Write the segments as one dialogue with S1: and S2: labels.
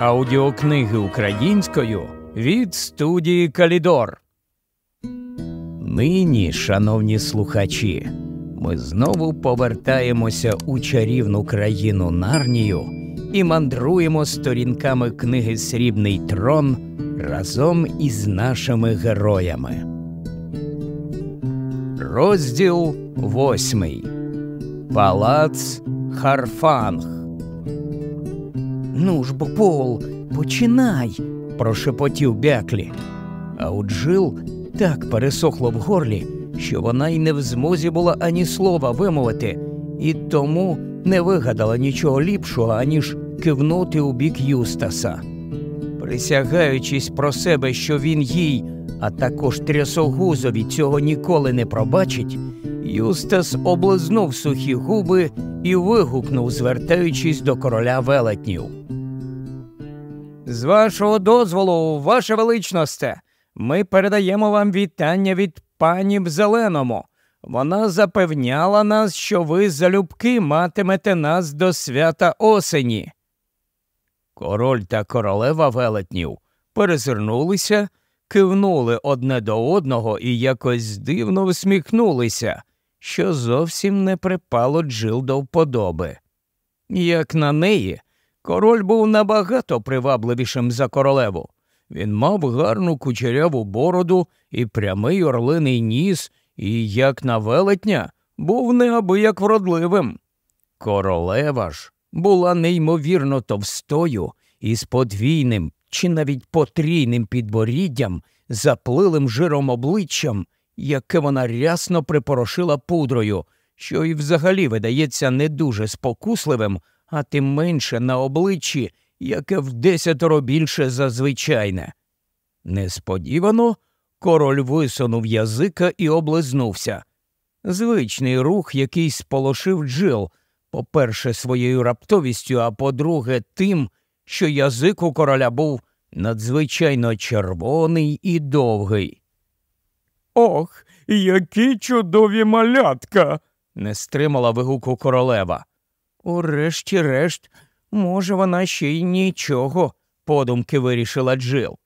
S1: Аудіокниги українською від студії Калідор. Нині, шановні слухачі, ми знову повертаємося у чарівну країну Нарнію і мандруємо сторінками книги Срібний трон разом із нашими героями. Розділ восьмий Палац Харфанг. Ну ж бо, Пол, починай, прошепотів бяклі. А у Джил так пересохло в горлі, що вона й не в змозі була ані слова вимовити, і тому не вигадала нічого ліпшого, аніж кивнути у бік Юстаса. Присягаючись про себе, що він їй, а також трясогузові цього ніколи не пробачить, Юстас облизнув сухі губи і вигукнув, звертаючись до короля велетнів. З вашого дозволу, ваше величносте, ми передаємо вам вітання від пані в зеленому. Вона запевняла нас, що ви залюбки матимете нас до свята осені. Король та королева велетнів перезирнулися, кивнули одне до одного і якось дивно всміхнулися, що зовсім не припало Джил до вподоби. Як на неї, король був набагато привабливішим за королеву. Він мав гарну кучеряву бороду і прямий орлиний ніс, і, як на велетня, був неабияк вродливим. Королева ж була неймовірно товстою і з подвійним чи навіть потрійним підборіддям, заплилим жиром обличчям, яке вона рясно припорошила пудрою, що й взагалі видається не дуже спокусливим, а тим менше на обличчі, яке в десятеро більше за звичайне. Несподівано король висунув язика і облизнувся. Звичний рух, який сполошив Джил, по-перше, своєю раптовістю, а по-друге, тим, що язик у короля був надзвичайно червоний і довгий.
S2: Ох, які чудові малятка.
S1: не стримала вигуку королева. Урешті-решт, може, вона ще й нічого, подумки вирішила Джил.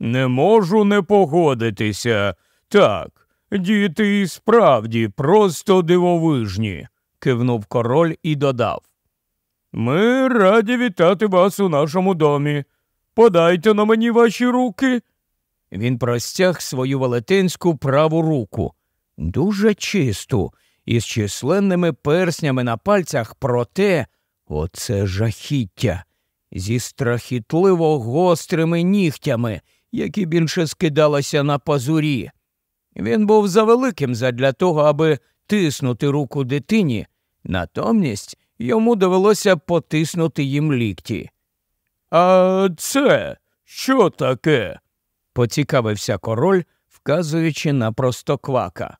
S2: Не можу не погодитися. Так, діти і справді просто дивовижні, кивнув король і додав. Ми раді вітати вас у нашому домі. Подайте на мені ваші руки.
S1: Він простяг свою велетенську праву руку, дуже чисту, із численними перснями на пальцях, проте оце жахіття зі страхітливо гострими нігтями, які більше скидалися на пазурі. Він був завеликим задля того, аби тиснути руку дитині, натомість йому довелося потиснути їм лікті.
S2: А це що таке?
S1: поцікавився король, вказуючи на простоквака.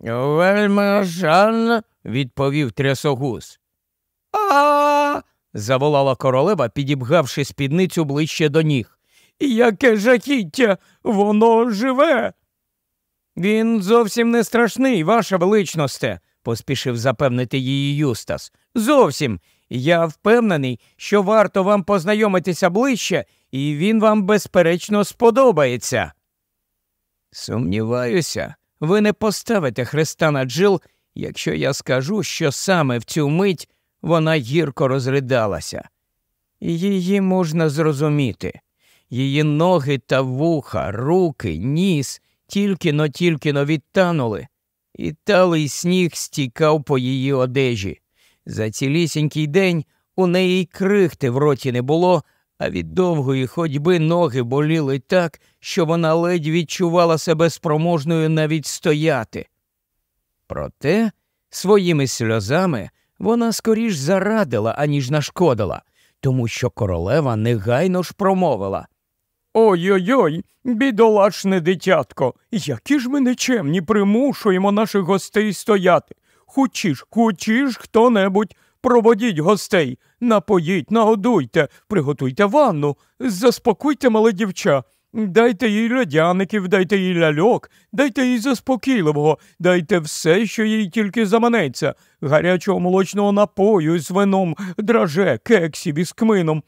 S1: Вельми жаль, відповів трясогуз. А. заволала королева, підібгавши спідницю ближче до ніг.
S2: Яке жахіття, воно живе.
S1: Він зовсім не страшний, ваша величносте, поспішив запевнити її Юстас. Зовсім. Я впевнений, що варто вам познайомитися ближче, і він вам, безперечно, сподобається. Сумніваюся, ви не поставите хреста на Джил, якщо я скажу, що саме в цю мить вона гірко розридалася. Її можна зрозуміти. Її ноги та вуха, руки, ніс тільки но тільки но відтанули, і талий сніг стікав по її одежі. За цілісінький день у неї й крихти в роті не було, а від довгої ходьби ноги боліли так, що вона ледь відчувала себе спроможною навіть стояти. Проте своїми сльозами вона скоріш зарадила, аніж нашкодила, тому що королева негайно ж промовила.
S2: Ой-ой-ой, бідолашне дитятко, які ж ми нечемні примушуємо наших гостей стояти. Хочіш, хочіш хто небудь, проводіть гостей, напоїть, нагодуйте, приготуйте ванну, заспокойте мале дівча. Дайте їй льодяників, дайте їй ляльок, дайте їй заспокійливого, дайте все, що їй тільки заманеться, гарячого молочного напою з вином, драже, кексів із кмином.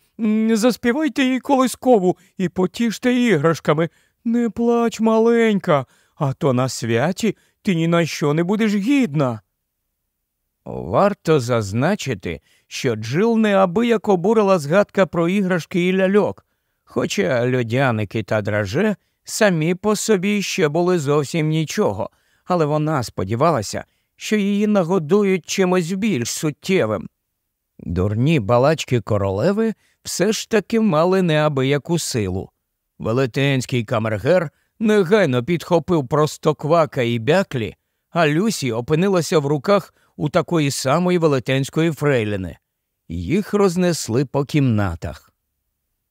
S2: Заспівайте їй колискову і потіште іграшками. Не плач, маленька, а то на святі ти ні на що не будеш гідна.
S1: Варто зазначити, що Джил неабияк обурила згадка про іграшки і ляльок, хоча льодяники та драже самі по собі ще були зовсім нічого, але вона сподівалася, що її нагодують чимось більш суттєвим. Дурні балачки королеви все ж таки мали неабияку силу. Велетенський камергер негайно підхопив простоквака і бяклі, а Люсі опинилася в руках у такої самої велетенської фрейліни. Їх рознесли по кімнатах.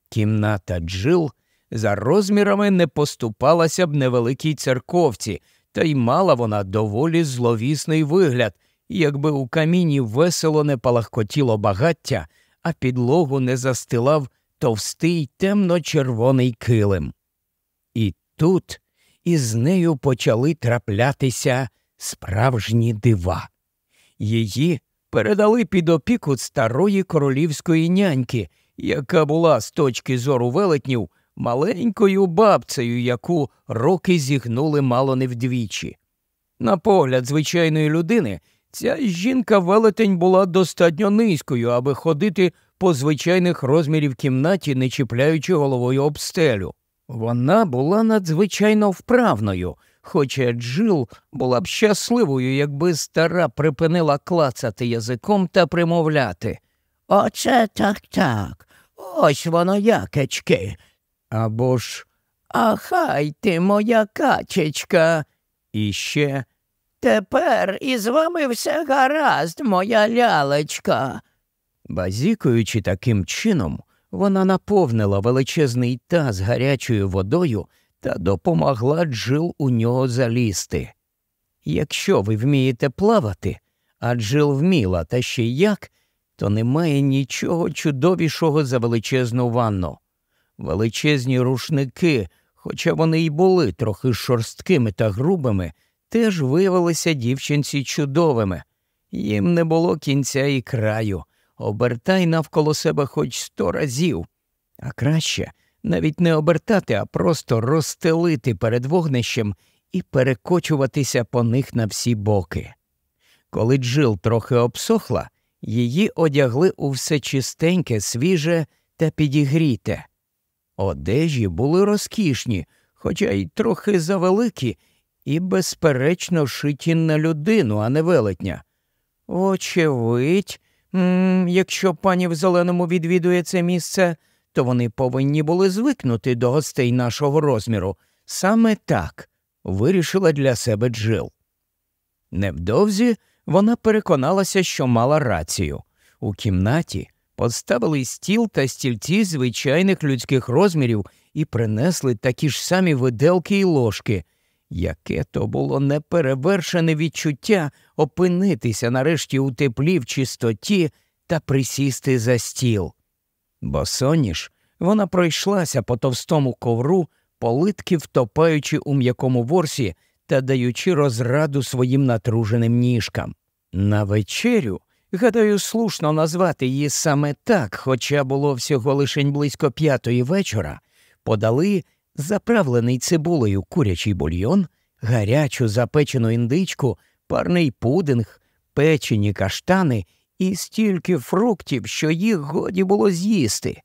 S1: Кімната Джил за розмірами не поступалася б невеликій церковці, та й мала вона доволі зловісний вигляд, якби у каміні весело не палахкотіло багаття, а підлогу не застилав товстий темно-червоний килим. І тут із нею почали траплятися справжні дива. Її передали під опіку старої королівської няньки, яка була з точки зору велетнів маленькою бабцею, яку роки зігнули мало не вдвічі. На погляд звичайної людини, ця жінка велетень була достатньо низькою, аби ходити по звичайних розмірів кімнаті, не чіпляючи головою об стелю. Вона була надзвичайно вправною, хоча Джил була б щасливою, якби стара припинила клацати язиком та примовляти. Оце так так, ось воно якечки. Або ж «А хай ти моя качечка. І ще Тепер із вами все гаразд, моя лялечка. Базікуючи таким чином, вона наповнила величезний таз гарячою водою та допомогла Джил у нього залізти. Якщо ви вмієте плавати, а Джил вміла та ще як, то немає нічого чудовішого за величезну ванну. Величезні рушники, хоча вони й були трохи шорсткими та грубими, теж виявилися дівчинці чудовими. Їм не було кінця і краю, обертай навколо себе хоч сто разів, а краще навіть не обертати, а просто розстелити перед вогнищем і перекочуватися по них на всі боки. Коли Джил трохи обсохла, її одягли у все чистеньке, свіже та підігріте. Одежі були розкішні, хоча й трохи завеликі, і, безперечно, шиті на людину, а не велетня. Вочевидь, м якщо пані в зеленому відвідує це місце, то вони повинні були звикнути до гостей нашого розміру. Саме так вирішила для себе Джил. Невдовзі вона переконалася, що мала рацію. У кімнаті поставили стіл та стільці звичайних людських розмірів і принесли такі ж самі виделки й ложки. Яке то було неперевершене відчуття опинитися нарешті у теплі в чистоті та присісти за стіл. Бо соніш вона пройшлася по товстому ковру, политки втопаючи у м'якому ворсі та даючи розраду своїм натруженим ніжкам. На вечерю, гадаю, слушно назвати її саме так, хоча було всього лишень близько п'ятої вечора, подали заправлений цибулею курячий бульйон, гарячу запечену індичку, парний пудинг, печені каштани і стільки фруктів, що їх годі було з'їсти.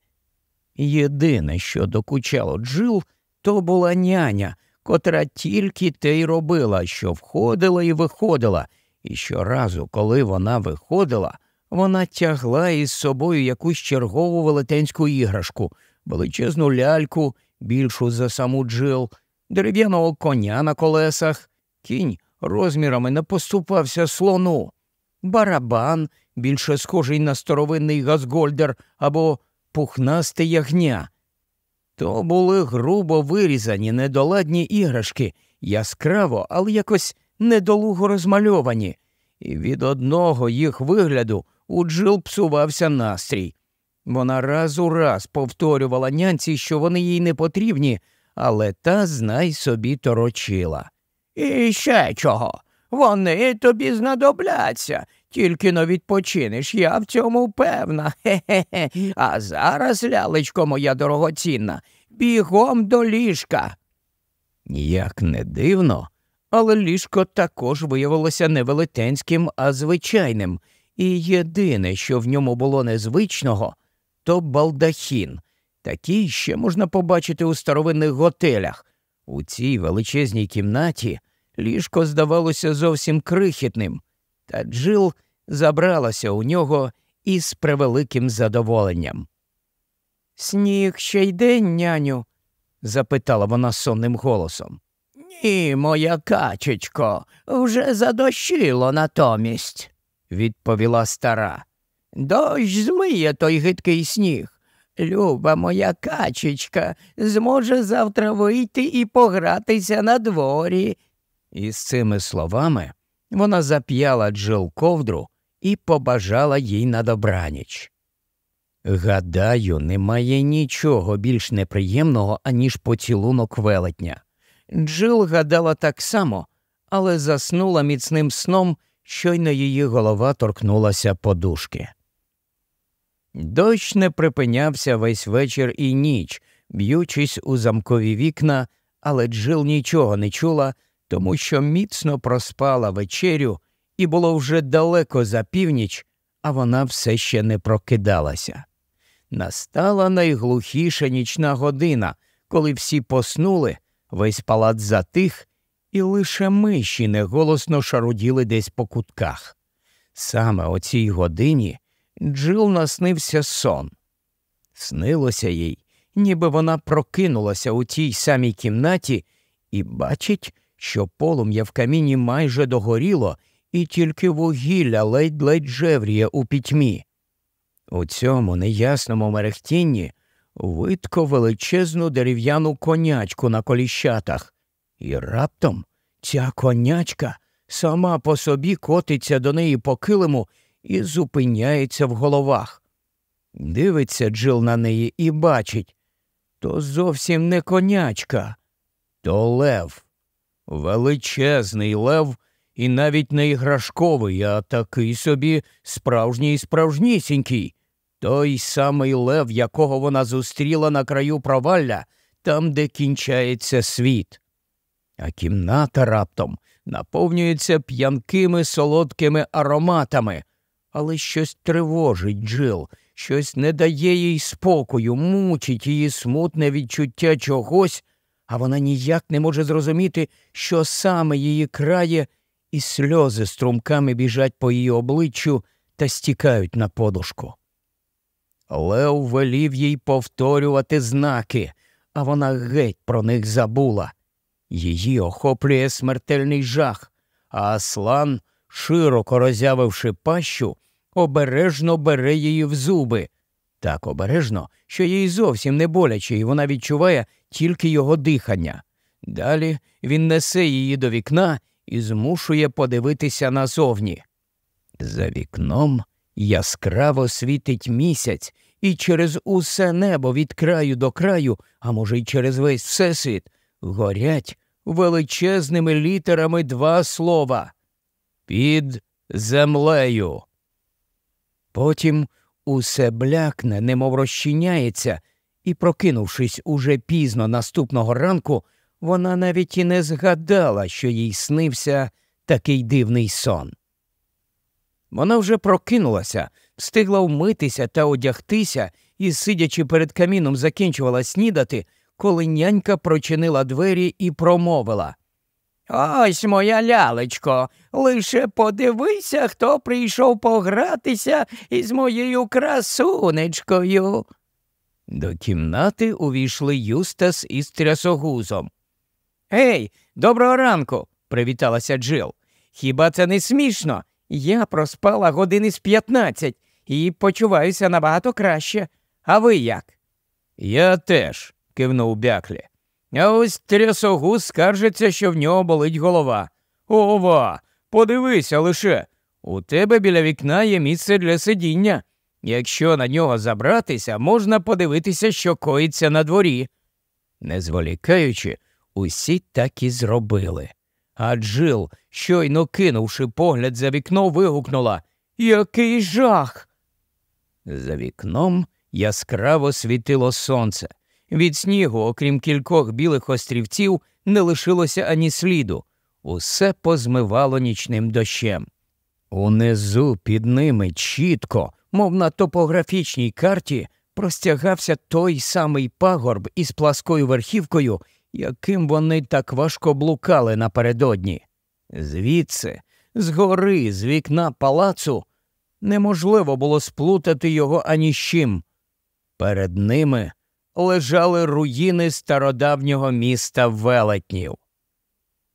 S1: Єдине, що докучало Джил, то була няня, котра тільки те й робила, що входила і виходила, і щоразу, коли вона виходила, вона тягла із собою якусь чергову велетенську іграшку, величезну ляльку, більшу за саму Джил, дерев'яного коня на колесах, кінь розмірами не поступався слону, барабан, більше схожий на старовинний газгольдер або пухнасте ягня. То були грубо вирізані недоладні іграшки, яскраво, але якось недолуго розмальовані, і від одного їх вигляду у Джил псувався настрій. Вона раз у раз повторювала нянці, що вони їй не потрібні, але та знай собі торочила.
S3: І ще чого? Вони тобі знадобляться, тільки но відпочинеш, я в цьому певна. Хе-хе-хе. А зараз, лялечко моя дорогоцінна, бігом до ліжка.
S1: Як не дивно, але ліжко також виявилося не велетенським, а звичайним, і єдине, що в ньому було незвичного, то балдахін. Такий ще можна побачити у старовинних готелях. У цій величезній кімнаті ліжко здавалося зовсім крихітним, та Джил забралася у нього із превеликим задоволенням.
S3: Сніг ще йде, няню? запитала вона сонним голосом. Ні, моя качечко, вже задощило натомість, відповіла стара. Дощ змиє той гидкий сніг. Люба моя качечка зможе завтра вийти і погратися на дворі.
S1: І з цими словами вона зап'яла Джил ковдру і побажала їй на добраніч. Гадаю, немає нічого більш неприємного, аніж поцілунок велетня. Джил гадала так само, але заснула міцним сном, щойно її голова торкнулася подушки. Дощ не припинявся весь вечір і ніч, б'ючись у замкові вікна, але Джил нічого не чула, тому що міцно проспала вечерю і було вже далеко за північ, а вона все ще не прокидалася. Настала найглухіша нічна година, коли всі поснули, весь палац затих, і лише миші неголосно шаруділи десь по кутках. Саме о цій годині Джил наснився сон. Снилося їй, ніби вона прокинулася у тій самій кімнаті і бачить, що полум'я в каміні майже догоріло, і тільки вугілля ледь-ледь жевріє у пітьмі. У цьому неясному мерехтінні видко величезну дерев'яну конячку на коліщатах, і раптом ця конячка сама по собі котиться до неї по килиму і зупиняється в головах. Дивиться Джил на неї і бачить то зовсім не конячка, то лев. Величезний лев і навіть не іграшковий, а такий собі справжній справжнісінький. Той самий лев, якого вона зустріла на краю провалля, там, де кінчається світ. А кімната раптом наповнюється п'янкими солодкими ароматами, але щось тривожить Джил, щось не дає їй спокою, мучить її смутне відчуття чогось, а вона ніяк не може зрозуміти, що саме її крає, і сльози струмками біжать по її обличчю та стікають на подушку. Лев велів їй повторювати знаки, а вона геть про них забула. Її охоплює смертельний жах, а Аслан, широко роззявивши пащу, обережно бере її в зуби. Так обережно, що їй зовсім не боляче, і вона відчуває тільки його дихання. Далі він несе її до вікна і змушує подивитися назовні. За вікном яскраво світить місяць, і через усе небо від краю до краю, а може, й через весь всесвіт, горять величезними літерами два слова під землею. Потім усе блякне, немов розчиняється, і, прокинувшись уже пізно наступного ранку, вона навіть і не згадала, що їй снився такий дивний сон. Вона вже прокинулася, встигла вмитися та одягтися і, сидячи перед каміном, закінчувала снідати, коли нянька прочинила двері і промовила Ось моя лялечко, лише подивися, хто прийшов погратися із моєю красунечкою. До кімнати увійшли Юстас із трясогузом. Гей, доброго ранку, привіталася Джил. Хіба це не смішно? Я проспала години з п'ятнадцять і почуваюся набагато краще. А ви як? Я теж, кивнув бяклі. А ось трясогуз скаржиться, що в нього болить голова. Ова, подивися лише. У тебе біля вікна є місце для сидіння. Якщо на нього забратися, можна подивитися, що коїться на дворі. Не зволікаючи, усі так і зробили. А Джил, щойно кинувши погляд за вікно, вигукнула Який жах! За вікном яскраво світило сонце. Від снігу, окрім кількох білих острівців, не лишилося ані сліду. Усе позмивало нічним дощем. Унизу під ними чітко, мов на топографічній карті, простягався той самий пагорб із пласкою верхівкою, яким вони так важко блукали напередодні. Звідси, згори, з вікна палацу, неможливо було сплутати його ані з чим. Перед ними лежали руїни стародавнього міста велетнів.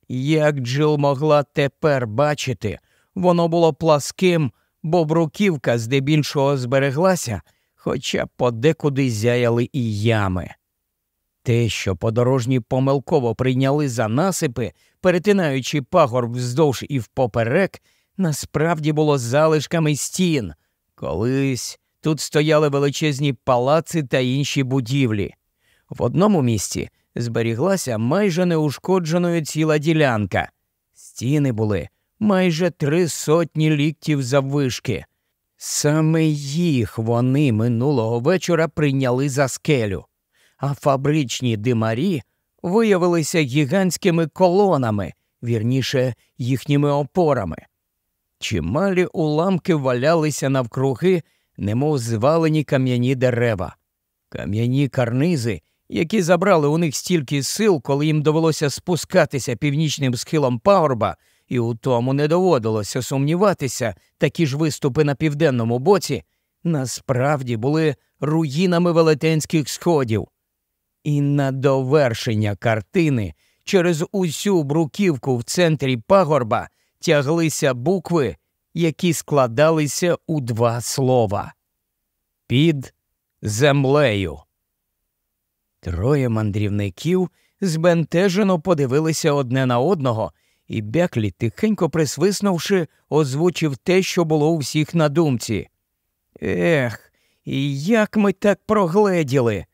S1: Як Джил могла тепер бачити, воно було пласким, бо бруківка здебільшого збереглася, хоча подекуди зяяли і ями. Те, що подорожні помилково прийняли за насипи, перетинаючи пагорб вздовж і впоперек, насправді було залишками стін. Колись тут стояли величезні палаци та інші будівлі. В одному місці зберіглася майже неушкодженою ціла ділянка. Стіни були майже три сотні ліктів заввишки. Саме їх вони минулого вечора прийняли за скелю, а фабричні димарі виявилися гігантськими колонами, вірніше, їхніми опорами. Чималі уламки валялися навкруги, немов звалені кам'яні дерева, кам'яні карнизи, які забрали у них стільки сил, коли їм довелося спускатися північним схилом пагорба, і у тому не доводилося сумніватися, такі ж виступи на південному боці насправді були руїнами велетенських сходів. І на довершення картини через усю бруківку в центрі пагорба тяглися букви, які складалися у два слова під землею. Троє мандрівників збентежено подивилися одне на одного, і Беклі, тихенько присвиснувши, озвучив те, що було у всіх на думці. Ех, і як ми так прогледіли.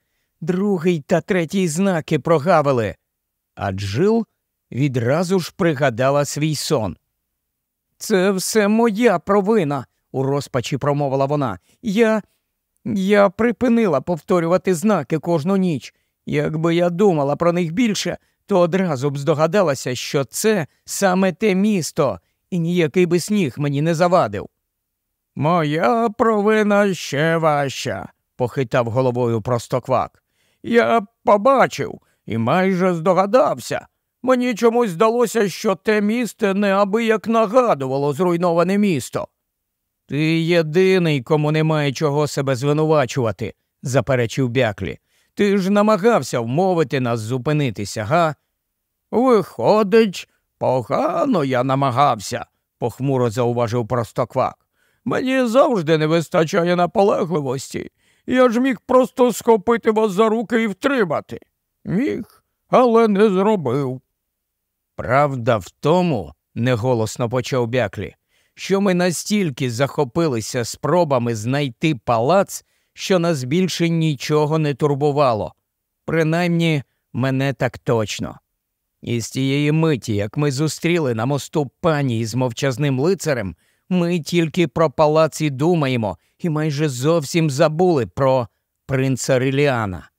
S1: Другий та третій знаки прогавили. А Джил відразу ж пригадала свій сон. Це все моя провина, у розпачі промовила вона. Я. Я припинила повторювати знаки кожну ніч. Якби я думала про них більше, то одразу б здогадалася, що це саме те місто, і ніякий би сніг мені не завадив. Моя провина ще важча, похитав головою простоквак. Я побачив і майже здогадався. Мені чомусь здалося, що те місце неабияк нагадувало зруйноване місто. Ти єдиний, кому немає чого себе звинувачувати, заперечив бяклі. Ти ж намагався вмовити нас зупинитися, га? Виходить, погано я намагався, похмуро зауважив простоквак. Мені завжди не вистачає наполегливості. Я ж міг просто схопити вас за руки і втримати. Міг, але не зробив. Правда в тому, неголосно почав бяклі, що ми настільки захопилися спробами знайти палац, що нас більше нічого не турбувало. Принаймні, мене так точно. І з тієї миті, як ми зустріли на мосту пані із мовчазним лицарем, ми тільки про палац і думаємо і майже зовсім забули про принца Риліана.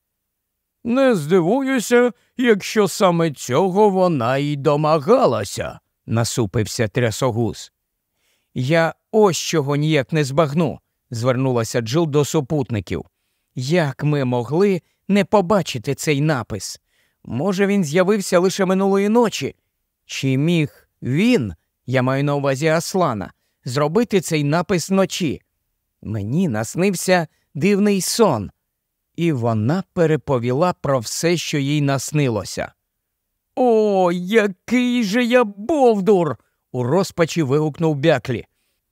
S1: Не здивуюся, якщо саме цього вона й домагалася, насупився трясогуз. Я ось чого ніяк не збагну, звернулася Джил до супутників. Як ми могли не побачити цей напис? Може, він з'явився лише минулої ночі? Чи міг він, я маю на увазі Аслана, зробити цей напис вночі? Мені наснився дивний сон, і вона переповіла про все, що їй наснилося. О, який же я бовдур! у розпачі вигукнув бяклі.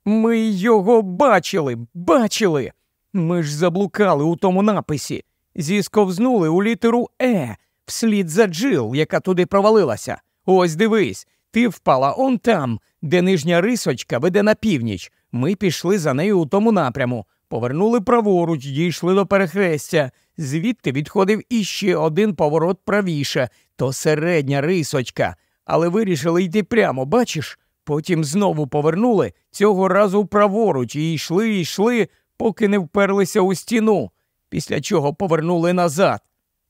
S1: Ми його бачили, бачили. Ми ж заблукали у тому написі, зісковзнули у літеру Е, вслід за Джил, яка туди провалилася. Ось дивись, ти впала он там, де нижня рисочка веде на північ. Ми пішли за нею у тому напряму,
S3: повернули праворуч, дійшли до перехрестя. Звідти відходив іще один поворот правіше, то середня рисочка, але вирішили йти прямо, бачиш? Потім знову повернули цього разу праворуч і йшли, йшли, поки не вперлися у стіну, після чого повернули назад.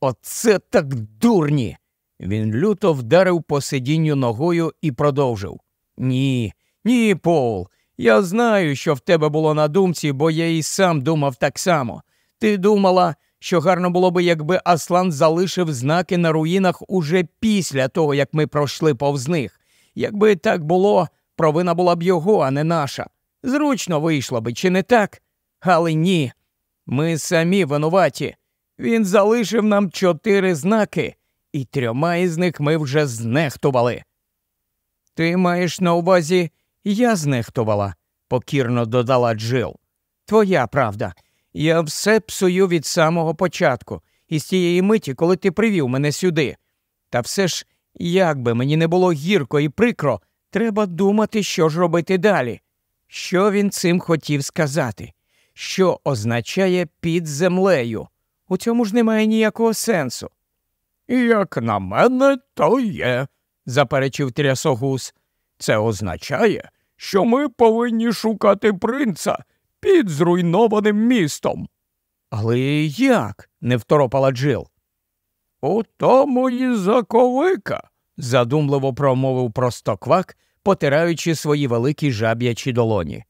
S3: Оце так дурні. Він люто вдарив по сидінню ногою і продовжив. Ні, ні, Пол. Я знаю, що в тебе було на думці, бо я і сам думав так само. Ти думала, що гарно було би, якби Аслан залишив знаки на руїнах уже після того, як ми пройшли повз них. Якби так було, провина була б його, а не наша. Зручно вийшло би, чи не так? Але ні. Ми самі винуваті. Він залишив нам чотири знаки, і трьома із них ми вже знехтували. Ти маєш на увазі, я знехтувала, покірно додала Джил. Твоя правда. Я все псую від самого початку, із тієї миті, коли ти привів мене сюди. Та все ж, як би мені не було гірко і прикро, треба думати, що ж робити далі. Що він цим хотів сказати? Що означає під землею? У цьому ж немає ніякого сенсу.
S2: Як на мене, то є, заперечив трясогус. Це означає, що ми повинні шукати принца під зруйнованим містом.
S3: Але як? не второпала Джил.
S2: У тому і заковика, задумливо промовив простоквак, потираючи свої великі жаб'ячі долоні.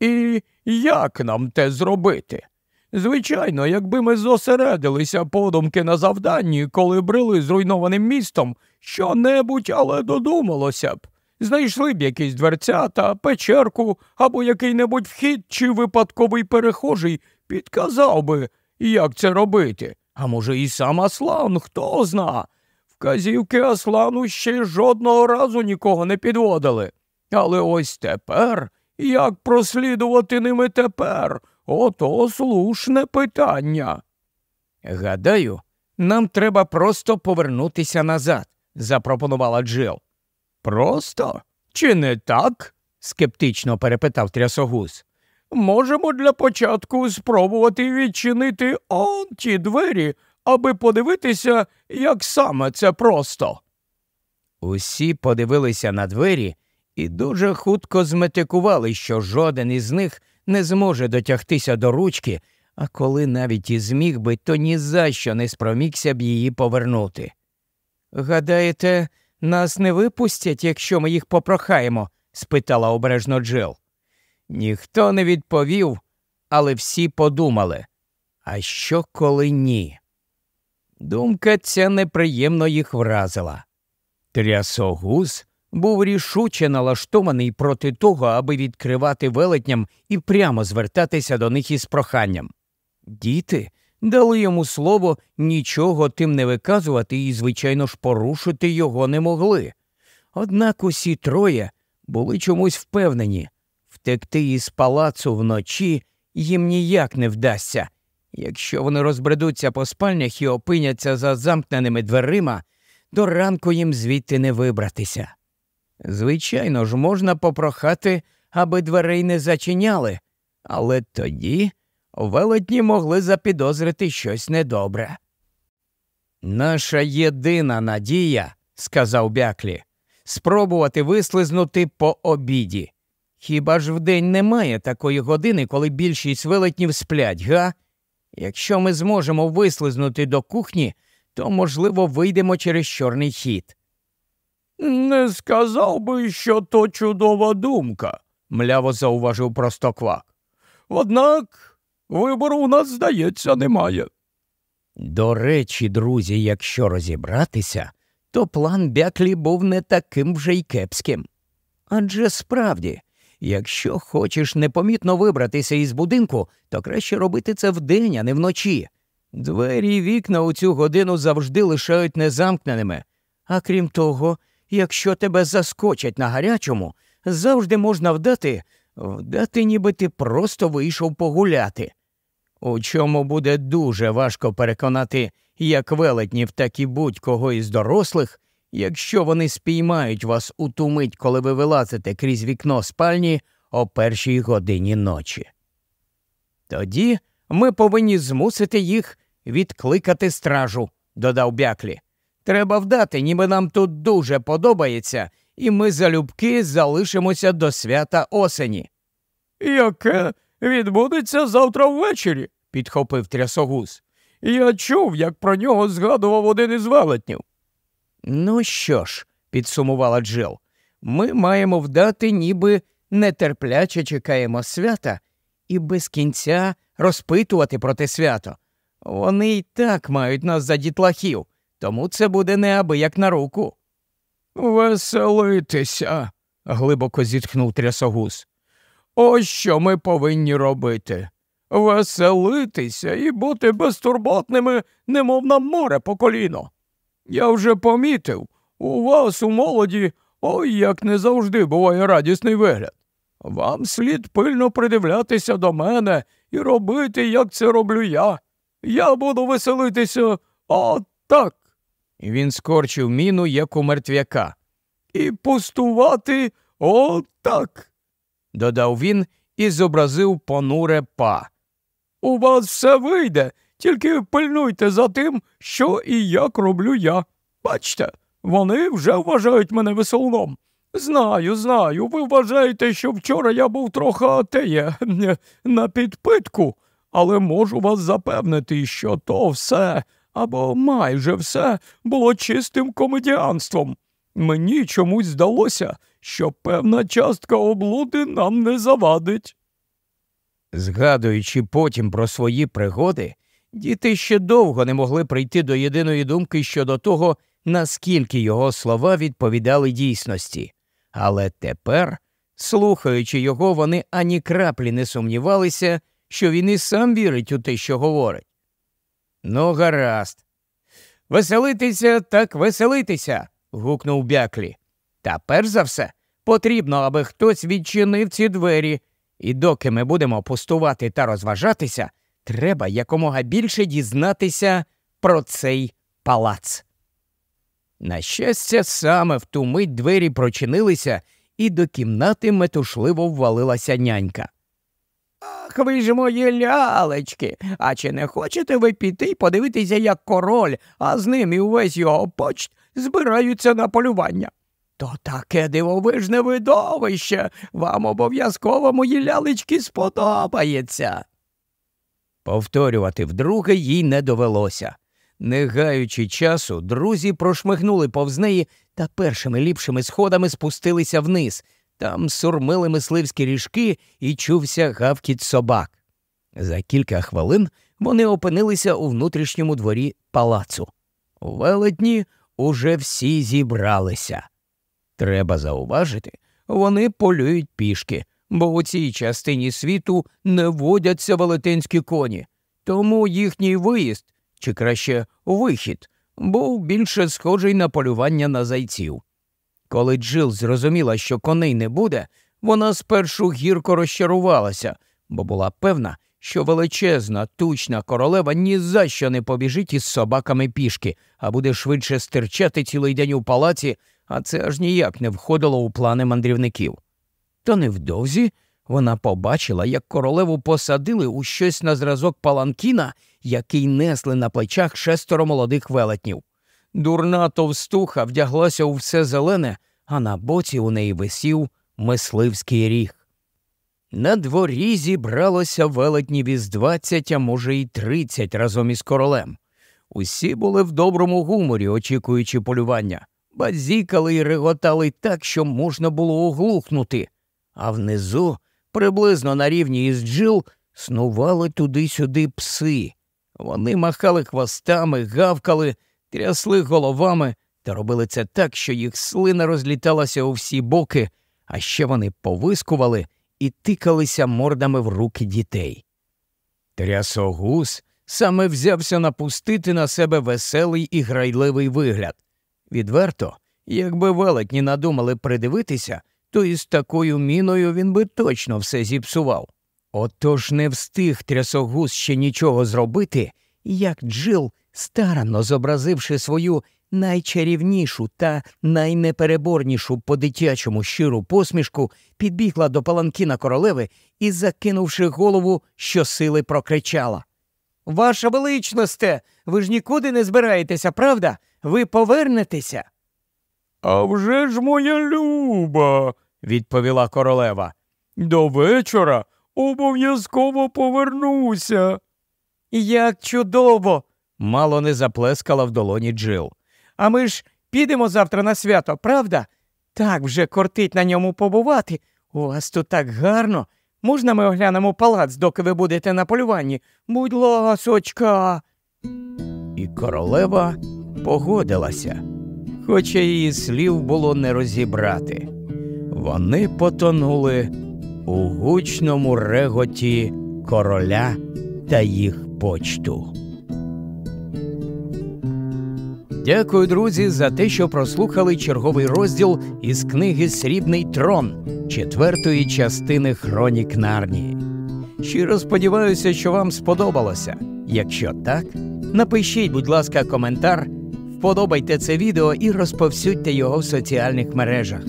S2: І як нам те зробити? Звичайно, якби ми зосередилися подумки на завданні, коли брели зруйнованим містом, що небудь, але додумалося б. Знайшли б якісь дверцята, печерку або який-небудь вхід чи випадковий перехожий підказав би, як це робити. А може, і сам Аслан, хто зна. Вказівки Аслану ще жодного разу нікого не підводили. Але ось тепер, як прослідувати ними тепер? Ото слушне питання.
S3: Гадаю, нам треба просто повернутися назад, запропонувала Джил.
S2: Просто? Чи не так? скептично перепитав трясогус. Можемо для початку спробувати відчинити он ті двері, аби подивитися, як саме це просто.
S3: Усі подивилися на двері і дуже хутко зметикували, що жоден із них не зможе дотягтися до ручки, а коли навіть і зміг би, то ні за що не спромігся б її повернути. Гадаєте, нас не випустять, якщо ми їх попрохаємо? спитала обережно Джил. Ніхто не відповів, але всі подумали. А що, коли ні? Думка ця неприємно їх вразила. Трясогуз був рішуче налаштований проти того, аби відкривати велетням і прямо звертатися до них із проханням. Діти дали йому слово нічого тим не виказувати і, звичайно ж, порушити його не могли. Однак усі троє були чомусь впевнені втекти із палацу вночі їм ніяк не вдасться. Якщо вони розбредуться по спальнях і опиняться за замкненими дверима, до ранку їм звідти не вибратися. Звичайно ж, можна попрохати, аби дверей не зачиняли, але тоді велетні могли запідозрити щось недобре. Наша єдина надія, сказав бяклі, спробувати вислизнути по обіді. Хіба ж вдень немає такої години, коли більшість велетнів сплять, га? Якщо ми зможемо вислизнути до кухні, то, можливо, вийдемо через чорний хід.
S2: Не сказав би, що то чудова думка, мляво зауважив простоквак. Однак вибору у нас, здається, немає.
S3: До речі, друзі, якщо розібратися, то план Бяклі був не таким вже й кепським. Адже справді, якщо хочеш непомітно вибратися із будинку, то краще робити це вдень, а не вночі. Двері й вікна у цю годину завжди лишають незамкненими, а крім того, якщо тебе заскочать на гарячому, завжди можна вдати, вдати, ніби ти просто вийшов погуляти. У чому буде дуже важко переконати як велетнів, так і будь-кого із дорослих, якщо вони спіймають вас у ту мить, коли ви вилазите крізь вікно спальні о першій годині ночі. Тоді ми повинні змусити їх відкликати стражу, додав бяклі. Треба вдати, ніби нам тут дуже подобається, і ми залюбки залишимося до свята осені.
S2: Яке відбудеться завтра ввечері, підхопив трясогуз. Я чув, як про нього згадував один із велетнів.
S3: Ну що ж, підсумувала Джил, ми маємо вдати, ніби нетерпляче чекаємо свята і без кінця розпитувати про те свято. Вони й так мають нас за дітлахів, тому це буде неабияк на руку.
S2: Веселитися, глибоко зітхнув трясогуз. Ось що ми повинні робити. Веселитися і бути безтурботними, немов на море по коліно. Я вже помітив, у вас у молоді ой як не завжди буває радісний вигляд. Вам слід пильно придивлятися до мене і робити, як це роблю я. Я буду веселитися от так.
S3: Він скорчив міну, як у мертвяка.
S2: І пустувати от так.
S3: додав він і зобразив понуре па.
S2: У вас все вийде, тільки пильнуйте за тим, що і як роблю я. Бачте, вони вже вважають мене веселуном. Знаю, знаю, ви вважаєте, що вчора я був трохи теє на підпитку, але можу вас запевнити, що то все або майже все було чистим комедіанством. Мені чомусь здалося, що певна частка облуди нам не завадить.
S3: Згадуючи потім про свої пригоди, діти ще довго не могли прийти до єдиної думки щодо того, наскільки його слова відповідали дійсності. Але тепер, слухаючи його, вони ані краплі не сумнівалися, що він і сам вірить у те, що говорить. Ну, гаразд. Веселитися так веселитися. гукнув бяклі. Та перш за все потрібно, аби хтось відчинив ці двері, і доки ми будемо пустувати та розважатися, треба якомога більше дізнатися про цей палац. На щастя, саме в ту мить двері прочинилися, і до кімнати метушливо ввалилася нянька. Ах, ви ж мої лялечки. А чи не хочете ви піти й подивитися, як король, а з ним і увесь його почт збираються на полювання? То таке дивовижне видовище. Вам обов'язково мої лялечки сподобається. Повторювати вдруге їй не довелося. Не гаючи часу, друзі прошмигнули повз неї та першими ліпшими сходами спустилися вниз. Там сурмили мисливські ріжки і чувся гавкіт собак. За кілька хвилин вони опинилися у внутрішньому дворі палацу. У велетні уже всі зібралися. Треба зауважити, вони полюють пішки, бо у цій частині світу не водяться велетенські коні, тому їхній виїзд чи краще вихід, був більше схожий на полювання на зайців. Коли Джил зрозуміла, що коней не буде, вона спершу гірко розчарувалася, бо була певна, що величезна, тучна королева ні за що не побіжить із собаками пішки, а буде швидше стирчати цілий день у палаці, а це аж ніяк не входило у плани мандрівників. Та невдовзі вона побачила, як королеву посадили у щось на зразок паланкіна який несли на плечах шестеро молодих велетнів. Дурна товстуха вдяглася у все зелене, а на боці у неї висів мисливський ріг. На дворі зібралося велетнів із двадцять, а може, й тридцять разом із королем. Усі були в доброму гуморі, очікуючи полювання, базікали й реготали так, що можна було оглухнути, а внизу, приблизно на рівні із джил, снували туди-сюди пси. Вони махали хвостами, гавкали, трясли головами та робили це так, що їх слина розліталася у всі боки, а ще вони повискували і тикалися мордами в руки дітей. Трясогус саме взявся напустити на себе веселий і грайливий вигляд. Відверто, якби велетні надумали придивитися, то із такою міною він би точно все зіпсував. Отож не встиг трясогус ще нічого зробити, як Джил, старанно зобразивши свою
S1: найчарівнішу та найнепереборнішу по дитячому щиру посмішку, підбігла до паланкіна королеви і, закинувши голову, щосили прокричала.
S3: Ваша величносте, ви ж нікуди не збираєтеся, правда? Ви повернетеся?
S2: А вже ж моя люба, відповіла королева. До вечора обов'язково повернуся.
S3: Як чудово! мало не заплескала в долоні Джил. А ми ж підемо завтра на свято, правда? Так вже кортить на ньому побувати. У вас тут так гарно. Можна ми оглянемо палац, доки ви будете на полюванні? Будь ласочка.
S1: І королева погодилася, хоча її слів було не розібрати. Вони потонули у гучному реготі короля та їх почту. Дякую, друзі, за те, що прослухали черговий розділ із книги Срібний трон четвертої частини Хронік Нарнії. Щиро сподіваюся, що вам сподобалося. Якщо так, напишіть, будь ласка, коментар, вподобайте це відео і розповсюдьте його в соціальних мережах.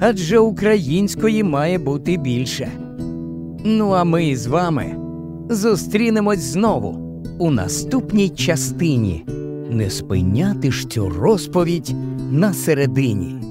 S1: Адже української має бути більше. Ну а ми з вами зустрінемось знову у наступній частині. Не спиняти ж цю розповідь на середині.